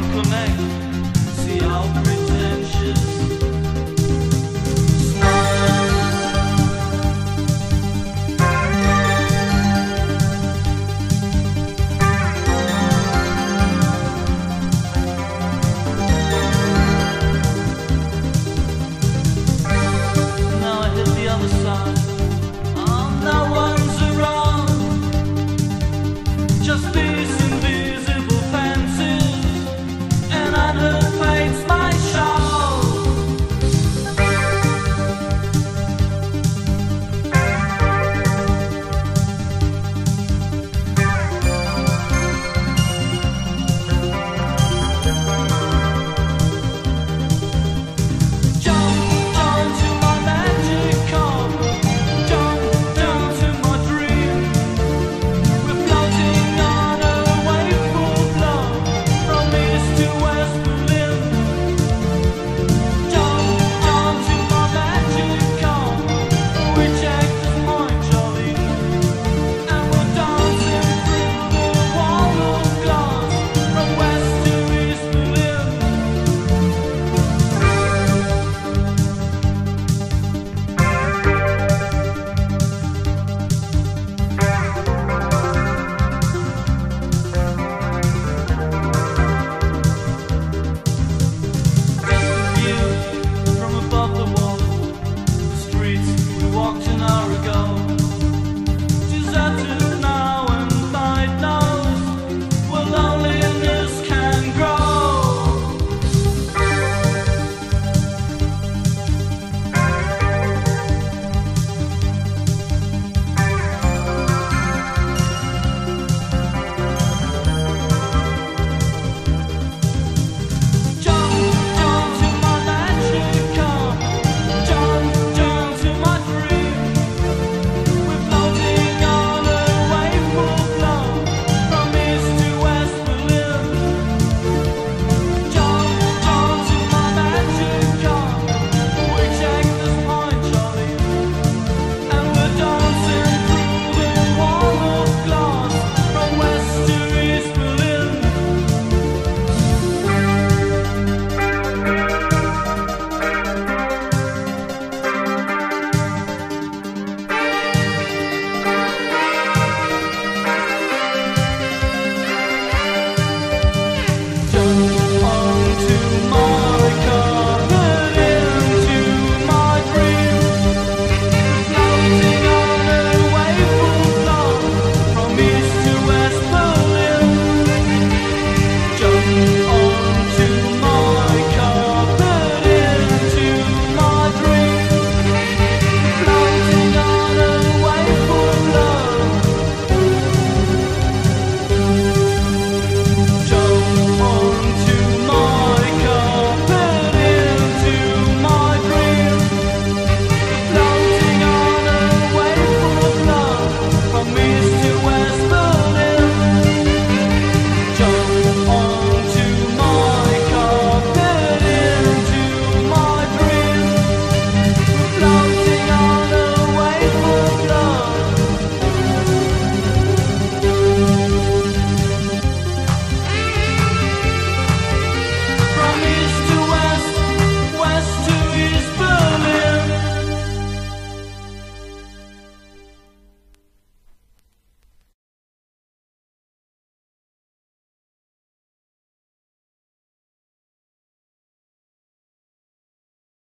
can't connect. See, I'll pretend.